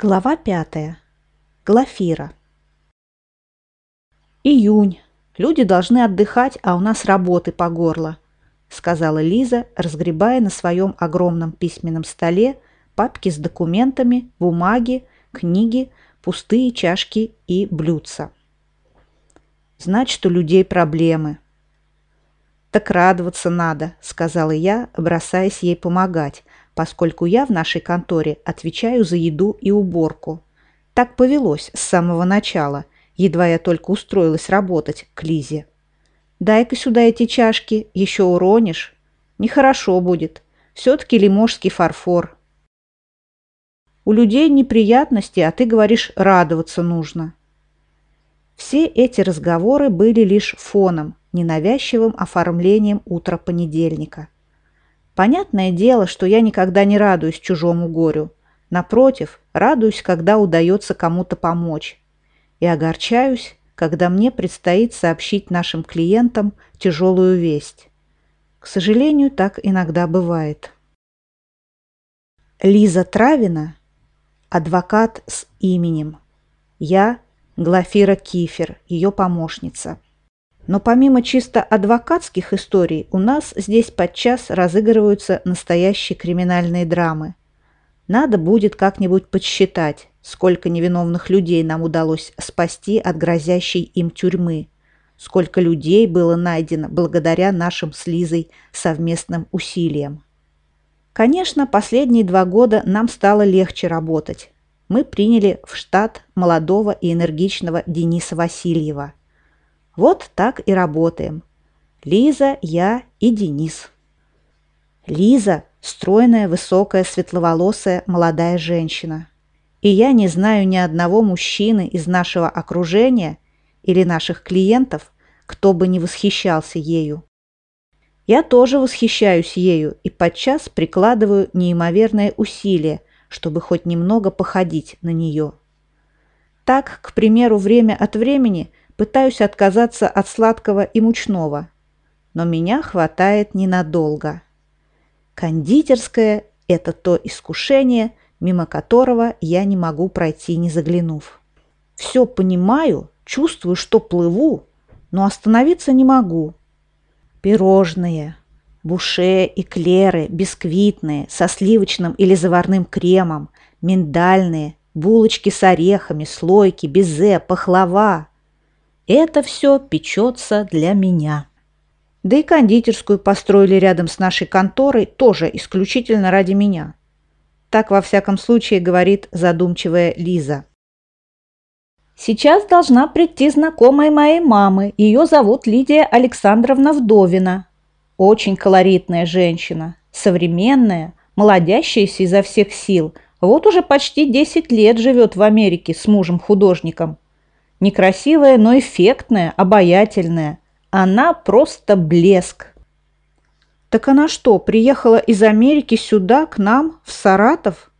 Глава пятая. Глафира. Июнь. Люди должны отдыхать, а у нас работы по горло, сказала Лиза, разгребая на своем огромном письменном столе папки с документами, бумаги, книги, пустые чашки и блюдца. Значит, у людей проблемы. Так радоваться надо, сказала я, бросаясь ей помогать, поскольку я в нашей конторе отвечаю за еду и уборку. Так повелось с самого начала, едва я только устроилась работать к Лизе. «Дай-ка сюда эти чашки, еще уронишь. Нехорошо будет. Все-таки лиможский фарфор». «У людей неприятности, а ты говоришь, радоваться нужно». Все эти разговоры были лишь фоном, ненавязчивым оформлением утра понедельника – Понятное дело, что я никогда не радуюсь чужому горю. Напротив, радуюсь, когда удается кому-то помочь. И огорчаюсь, когда мне предстоит сообщить нашим клиентам тяжелую весть. К сожалению, так иногда бывает. Лиза Травина – адвокат с именем. Я – Глафира Кифер, ее помощница – но помимо чисто адвокатских историй, у нас здесь подчас разыгрываются настоящие криминальные драмы. Надо будет как-нибудь подсчитать, сколько невиновных людей нам удалось спасти от грозящей им тюрьмы, сколько людей было найдено благодаря нашим с Лизой совместным усилиям. Конечно, последние два года нам стало легче работать. Мы приняли в штат молодого и энергичного Дениса Васильева – вот так и работаем. Лиза, я и Денис. Лиза – стройная, высокая, светловолосая, молодая женщина. И я не знаю ни одного мужчины из нашего окружения или наших клиентов, кто бы не восхищался ею. Я тоже восхищаюсь ею и подчас прикладываю неимоверные усилия, чтобы хоть немного походить на нее. Так, к примеру, время от времени Пытаюсь отказаться от сладкого и мучного, но меня хватает ненадолго. Кондитерское – это то искушение, мимо которого я не могу пройти, не заглянув. Все понимаю, чувствую, что плыву, но остановиться не могу. Пирожные, буше, эклеры, бисквитные, со сливочным или заварным кремом, миндальные, булочки с орехами, слойки, безе, пахлава. Это все печется для меня. Да и кондитерскую построили рядом с нашей конторой тоже исключительно ради меня. Так, во всяком случае, говорит задумчивая Лиза. Сейчас должна прийти знакомая моей мамы. Ее зовут Лидия Александровна Вдовина. Очень колоритная женщина, современная, молодящаяся изо всех сил. Вот уже почти 10 лет живет в Америке с мужем-художником. Некрасивая, но эффектная, обаятельная. Она просто блеск. Так она что, приехала из Америки сюда, к нам, в Саратов?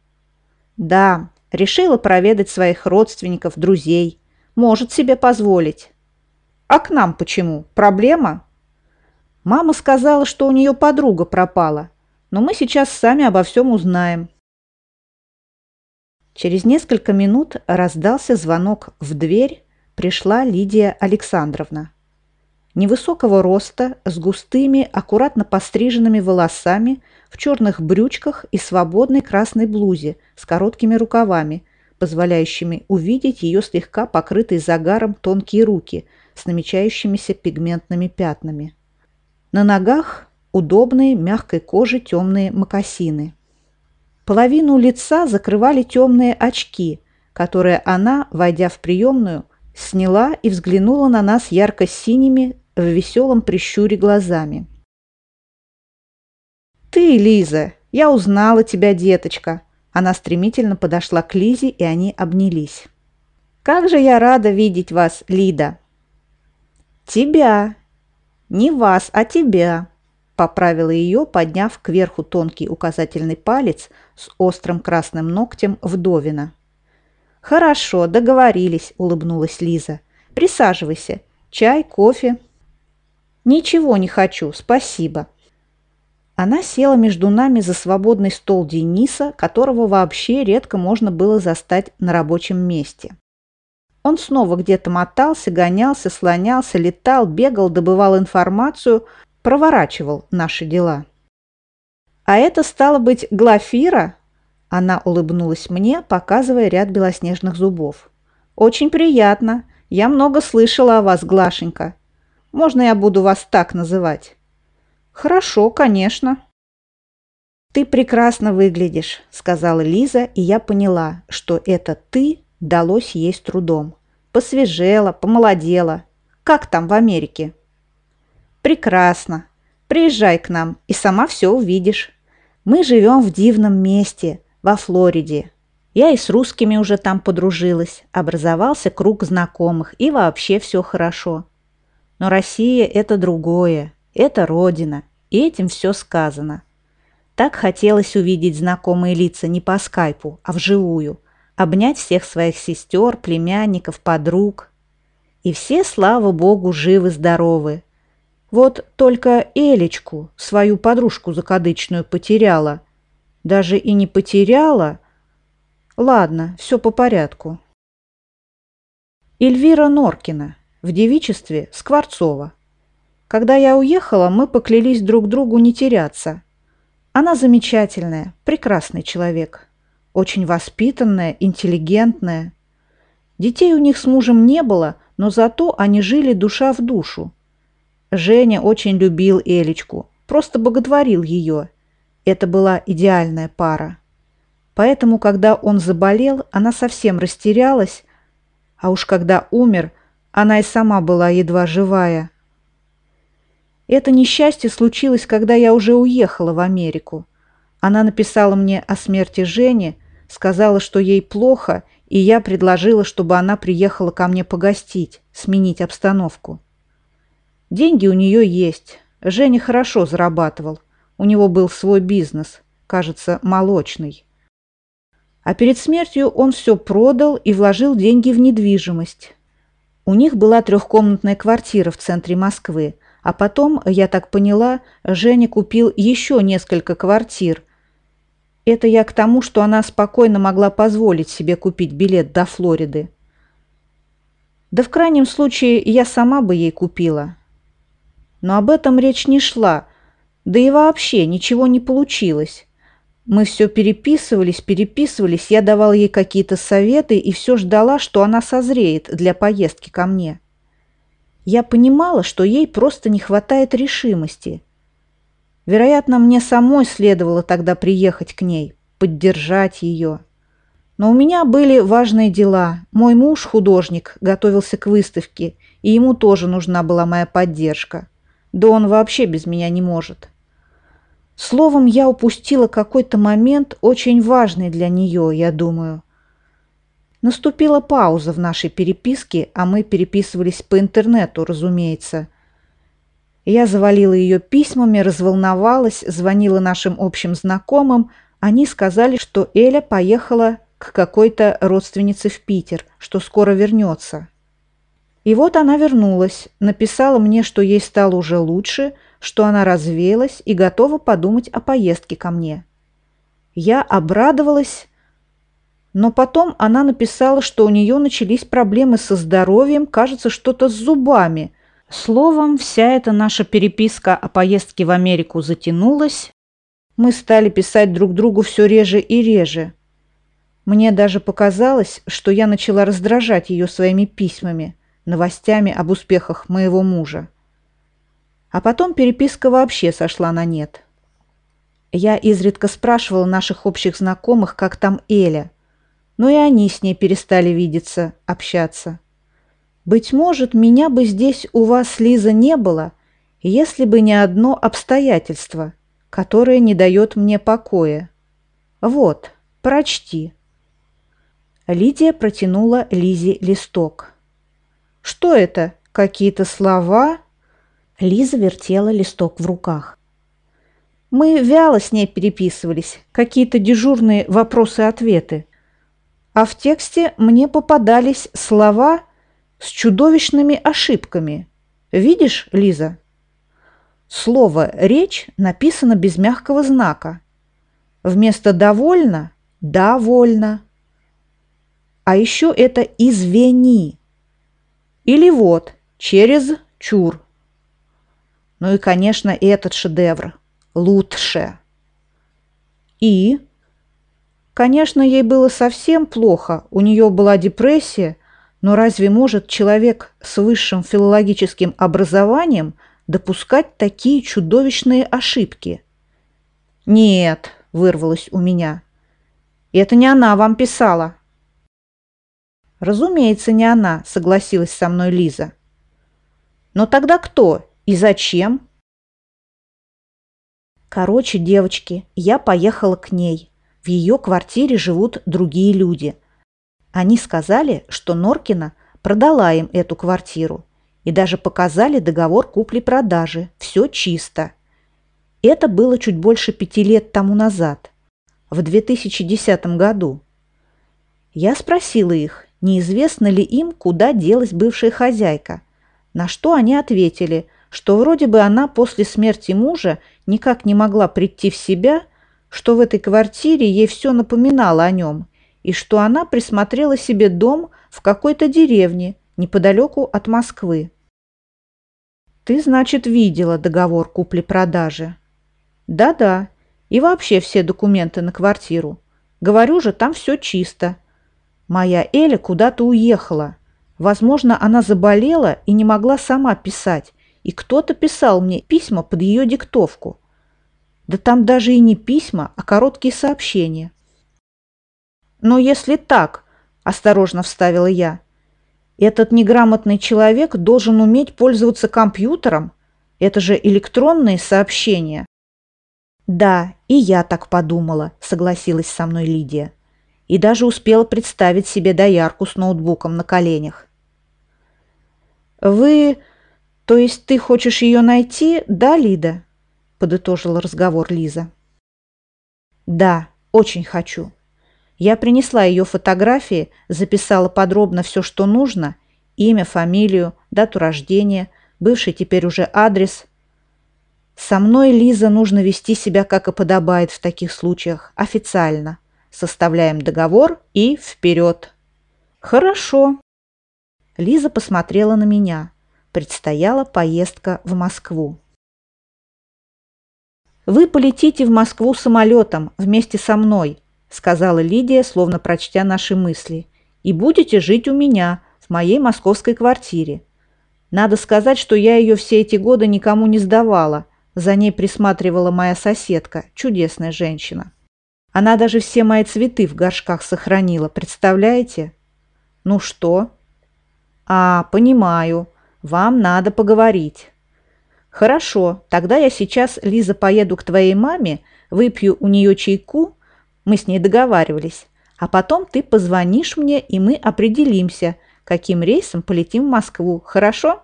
Да, решила проведать своих родственников, друзей. Может себе позволить. А к нам почему? Проблема? Мама сказала, что у нее подруга пропала. Но мы сейчас сами обо всем узнаем. Через несколько минут раздался звонок в дверь, пришла Лидия Александровна. Невысокого роста, с густыми, аккуратно постриженными волосами, в черных брючках и свободной красной блузе с короткими рукавами, позволяющими увидеть ее слегка покрытые загаром тонкие руки с намечающимися пигментными пятнами. На ногах удобные мягкой кожи темные мокасины. Половину лица закрывали темные очки, которые она, войдя в приемную, сняла и взглянула на нас ярко-синими в веселом прищуре глазами. «Ты, Лиза, я узнала тебя, деточка!» Она стремительно подошла к Лизе, и они обнялись. «Как же я рада видеть вас, Лида!» «Тебя! Не вас, а тебя!» Поправила ее, подняв кверху тонкий указательный палец с острым красным ногтем вдовина. «Хорошо, договорились», – улыбнулась Лиза. «Присаживайся. Чай, кофе?» «Ничего не хочу, спасибо». Она села между нами за свободный стол Дениса, которого вообще редко можно было застать на рабочем месте. Он снова где-то мотался, гонялся, слонялся, летал, бегал, добывал информацию, проворачивал наши дела. «А это стало быть Глафира?» Она улыбнулась мне, показывая ряд белоснежных зубов. «Очень приятно. Я много слышала о вас, Глашенька. Можно я буду вас так называть?» «Хорошо, конечно». «Ты прекрасно выглядишь», — сказала Лиза, и я поняла, что это «ты» далось ей с трудом. Посвежела, помолодела. Как там в Америке? «Прекрасно. Приезжай к нам, и сама все увидишь. Мы живем в дивном месте, во Флориде. Я и с русскими уже там подружилась, образовался круг знакомых, и вообще все хорошо. Но Россия – это другое, это родина, и этим все сказано. Так хотелось увидеть знакомые лица не по скайпу, а вживую, обнять всех своих сестер, племянников, подруг. И все, слава богу, живы-здоровы. Вот только Элечку, свою подружку закадычную, потеряла. Даже и не потеряла. Ладно, все по порядку. Эльвира Норкина, в девичестве Скворцова. Когда я уехала, мы поклялись друг другу не теряться. Она замечательная, прекрасный человек. Очень воспитанная, интеллигентная. Детей у них с мужем не было, но зато они жили душа в душу. Женя очень любил Элечку, просто боготворил ее. Это была идеальная пара. Поэтому, когда он заболел, она совсем растерялась, а уж когда умер, она и сама была едва живая – это несчастье случилось, когда я уже уехала в Америку. Она написала мне о смерти Жени, сказала, что ей плохо, и я предложила, чтобы она приехала ко мне погостить, сменить обстановку. Деньги у нее есть. Женя хорошо зарабатывал. У него был свой бизнес, кажется, молочный. А перед смертью он все продал и вложил деньги в недвижимость. У них была трехкомнатная квартира в центре Москвы – а потом, я так поняла, Женя купил еще несколько квартир. Это я к тому, что она спокойно могла позволить себе купить билет до Флориды. Да в крайнем случае я сама бы ей купила. Но об этом речь не шла, да и вообще ничего не получилось. Мы все переписывались, переписывались, я давала ей какие-то советы и все ждала, что она созреет для поездки ко мне. Я понимала, что ей просто не хватает решимости. Вероятно, мне самой следовало тогда приехать к ней, поддержать ее. Но у меня были важные дела. Мой муж, художник, готовился к выставке, и ему тоже нужна была моя поддержка. Да он вообще без меня не может. Словом, я упустила какой-то момент очень важный для нее, я думаю. Наступила пауза в нашей переписке, а мы переписывались по интернету, разумеется. Я завалила ее письмами, разволновалась, звонила нашим общим знакомым. Они сказали, что Эля поехала к какой-то родственнице в Питер, что скоро вернется. И вот она вернулась, написала мне, что ей стало уже лучше, что она развеялась и готова подумать о поездке ко мне. Я обрадовалась, но потом она написала, что у нее начались проблемы со здоровьем, кажется, что-то с зубами. Словом, вся эта наша переписка о поездке в Америку затянулась. Мы стали писать друг другу все реже и реже. Мне даже показалось, что я начала раздражать ее своими письмами, новостями об успехах моего мужа. А потом переписка вообще сошла на нет. Я изредка спрашивала наших общих знакомых, как там Эля – но и они с ней перестали видеться, общаться. Быть может, меня бы здесь у вас, Лиза, не было, если бы не одно обстоятельство, которое не дает мне покоя. Вот, прочти. Лидия протянула Лизе листок. «Что это? Какие-то слова?» Лиза вертела листок в руках. Мы вяло с ней переписывались, какие-то дежурные вопросы-ответы а в тексте мне попадались слова с чудовищными ошибками. Видишь, Лиза? Слово «речь» написано без мягкого знака. Вместо «довольно» – «довольно». А еще это «извини». Или вот «через чур». Ну и, конечно, этот шедевр – «лучше». И, конечно, ей было совсем плохо, у нее была депрессия, но разве может человек с высшим филологическим образованием – допускать такие чудовищные ошибки? Нет, вырвалось у меня. Это не она вам писала. Разумеется, не она, согласилась со мной Лиза. Но тогда кто и зачем? Короче, девочки, я поехала к ней. В ее квартире живут другие люди. Они сказали, что Норкина продала им эту квартиру и даже показали договор купли-продажи. Все чисто. Это было чуть больше пяти лет тому назад, в 2010 году. Я спросила их, неизвестно ли им, куда делась бывшая хозяйка, на что они ответили, что вроде бы она после смерти мужа никак не могла прийти в себя, что в этой квартире ей все напоминало о нем, и что она присмотрела себе дом в какой-то деревне неподалеку от Москвы. Ты, значит, видела договор купли-продажи? Да-да. И вообще все документы на квартиру. Говорю же, там все чисто. Моя Эля куда-то уехала. Возможно, она заболела и не могла сама писать. И кто-то писал мне письма под ее диктовку. Да там даже и не письма, а короткие сообщения. Но если так, осторожно вставила я, этот неграмотный человек должен уметь пользоваться компьютером. Это же электронные сообщения. Да, и я так подумала, согласилась со мной Лидия. И даже успела представить себе доярку с ноутбуком на коленях. Вы... То есть ты хочешь ее найти, да, Лида? Подытожила разговор Лиза. Да, очень хочу. Я принесла ее фотографии, записала подробно все, что нужно, имя, фамилию, дату рождения, бывший теперь уже адрес. Со мной, Лиза, нужно вести себя, как и подобает в таких случаях, официально. Составляем договор и вперед. Хорошо. Лиза посмотрела на меня. Предстояла поездка в Москву. Вы полетите в Москву самолетом вместе со мной, – сказала Лидия, словно прочтя наши мысли. «И будете жить у меня, в моей московской квартире. Надо сказать, что я ее все эти годы никому не сдавала. За ней присматривала моя соседка, чудесная женщина. Она даже все мои цветы в горшках сохранила, представляете? Ну что? А, понимаю. Вам надо поговорить. Хорошо, тогда я сейчас, Лиза, поеду к твоей маме, выпью у нее чайку мы с ней договаривались. А потом ты позвонишь мне, и мы определимся, каким рейсом полетим в Москву. Хорошо?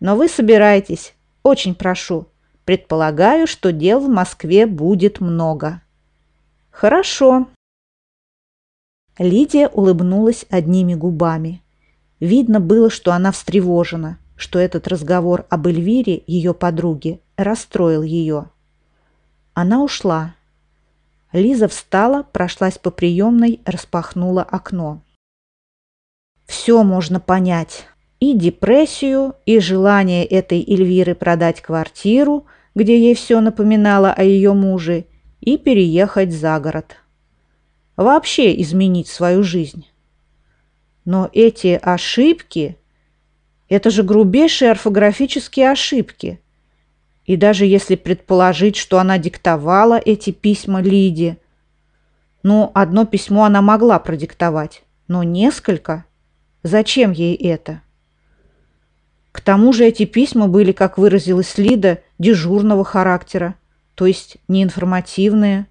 Но вы собираетесь. Очень прошу. Предполагаю, что дел в Москве будет много. Хорошо. Лидия улыбнулась одними губами. Видно было, что она встревожена, что этот разговор об Эльвире, ее подруге, расстроил ее. Она ушла, Лиза встала, прошлась по приемной, распахнула окно. Все можно понять. И депрессию, и желание этой Эльвиры продать квартиру, где ей все напоминало о ее муже, и переехать за город. Вообще изменить свою жизнь. Но эти ошибки – это же грубейшие орфографические ошибки – и даже если предположить, что она диктовала эти письма Лиде, ну, одно письмо она могла продиктовать, но несколько? Зачем ей это? К тому же эти письма были, как выразилась Лида, дежурного характера, то есть неинформативные.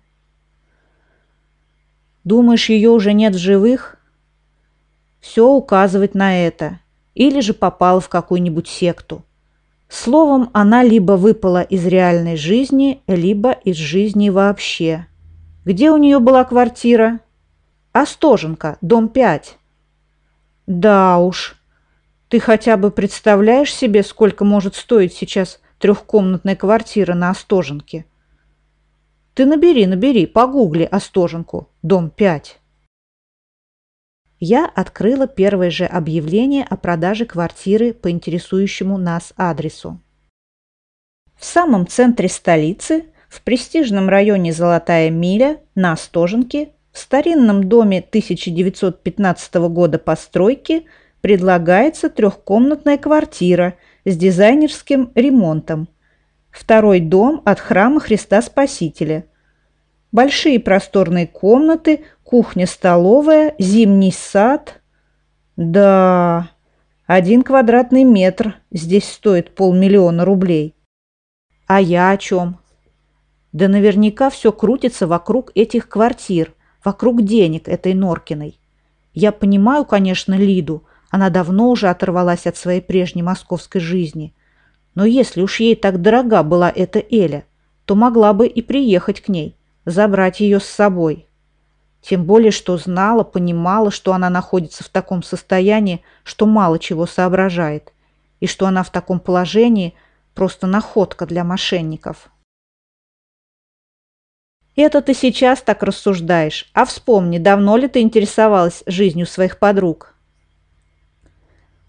Думаешь, ее уже нет в живых? Все указывает на это. Или же попала в какую-нибудь секту. Словом, она либо выпала из реальной жизни, либо из жизни вообще. Где у нее была квартира? Остоженка, дом 5. Да уж. Ты хотя бы представляешь себе, сколько может стоить сейчас трехкомнатная квартира на Остоженке. Ты набери, набери, погугли Остоженку, дом 5. Я открыла первое же объявление о продаже квартиры по интересующему нас адресу. В самом центре столицы, в престижном районе Золотая Миля, на Остоженке, в старинном доме 1915 года постройки предлагается трехкомнатная квартира с дизайнерским ремонтом. Второй дом от храма Христа Спасителя. Большие просторные комнаты, кухня-столовая, зимний сад. Да, один квадратный метр здесь стоит полмиллиона рублей. А я о чем? Да наверняка все крутится вокруг этих квартир, вокруг денег этой Норкиной. Я понимаю, конечно, Лиду, она давно уже оторвалась от своей прежней московской жизни. Но если уж ей так дорога была эта Эля, то могла бы и приехать к ней, забрать ее с собой. Тем более, что знала, понимала, что она находится в таком состоянии, что мало чего соображает, и что она в таком положении – Просто находка для мошенников. Это ты сейчас так рассуждаешь. А вспомни, давно ли ты интересовалась жизнью своих подруг?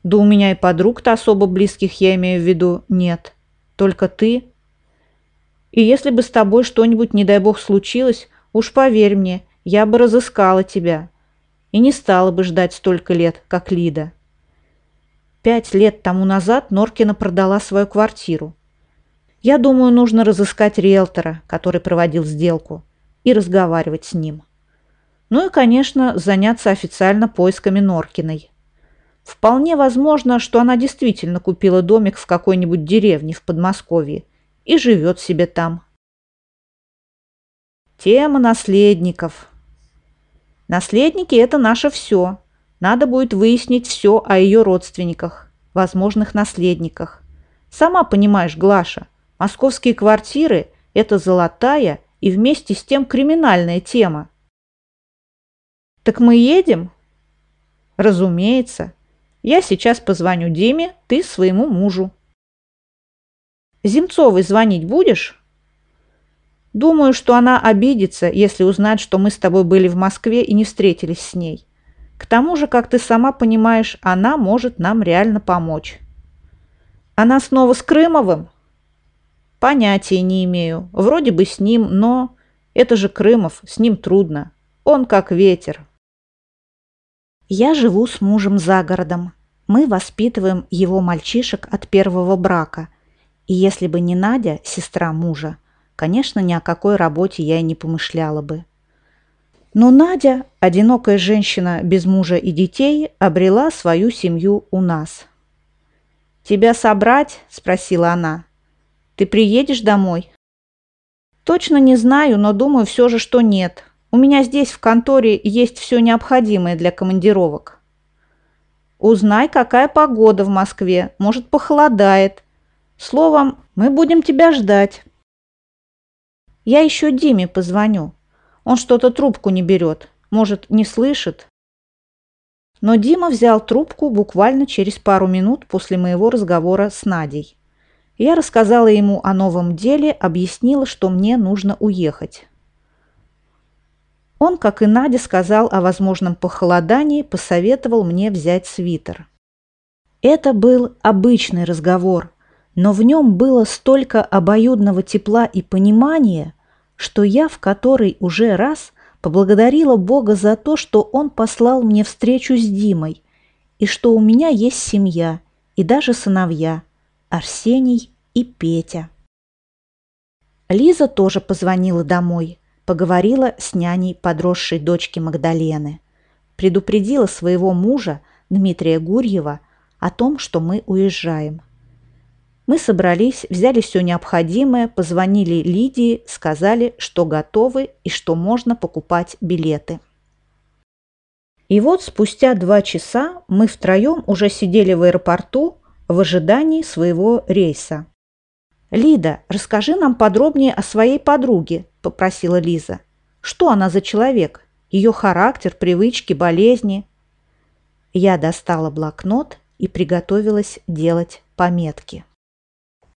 Да у меня и подруг-то особо близких, я имею в виду, нет. Только ты. И если бы с тобой что-нибудь, не дай бог, случилось, уж поверь мне, я бы разыскала тебя. И не стала бы ждать столько лет, как Лида. Пять лет тому назад Норкина продала свою квартиру. Я думаю, нужно разыскать риэлтора, который проводил сделку, и разговаривать с ним. Ну и, конечно, заняться официально поисками Норкиной. Вполне возможно, что она действительно купила домик в какой-нибудь деревне в Подмосковье и живет себе там. Тема наследников. Наследники – это наше все. Надо будет выяснить все о ее родственниках, возможных наследниках. Сама понимаешь, Глаша, московские квартиры – это золотая и вместе с тем криминальная тема. Так мы едем? Разумеется. Я сейчас позвоню Диме, ты своему мужу. Земцовой звонить будешь? Думаю, что она обидится, если узнает, что мы с тобой были в Москве и не встретились с ней. К тому же, как ты сама понимаешь, она может нам реально помочь. Она снова с Крымовым? Понятия не имею. Вроде бы с ним, но... Это же Крымов, с ним трудно. Он как ветер. Я живу с мужем за городом. Мы воспитываем его мальчишек от первого брака. И если бы не Надя, сестра мужа, конечно, ни о какой работе я и не помышляла бы. Но Надя, одинокая женщина без мужа и детей, обрела свою семью у нас. «Тебя собрать?» – спросила она. «Ты приедешь домой?» «Точно не знаю, но думаю все же, что нет. У меня здесь в конторе есть все необходимое для командировок». «Узнай, какая погода в Москве. Может, похолодает. Словом, мы будем тебя ждать». «Я еще Диме позвоню. Он что-то трубку не берет. Может, не слышит? Но Дима взял трубку буквально через пару минут после моего разговора с Надей. Я рассказала ему о новом деле, объяснила, что мне нужно уехать. Он, как и Надя, сказал о возможном похолодании, посоветовал мне взять свитер. Это был обычный разговор, но в нем было столько обоюдного тепла и понимания – что я в который уже раз поблагодарила Бога за то, что Он послал мне встречу с Димой, и что у меня есть семья и даже сыновья Арсений и Петя. Лиза тоже позвонила домой, поговорила с няней подросшей дочки Магдалены, предупредила своего мужа Дмитрия Гурьева о том, что мы уезжаем – мы собрались, взяли все необходимое, позвонили Лидии, сказали, что готовы и что можно покупать билеты. И вот спустя два часа мы втроем уже сидели в аэропорту в ожидании своего рейса. «Лида, расскажи нам подробнее о своей подруге», – попросила Лиза. «Что она за человек? Ее характер, привычки, болезни?» Я достала блокнот и приготовилась делать пометки.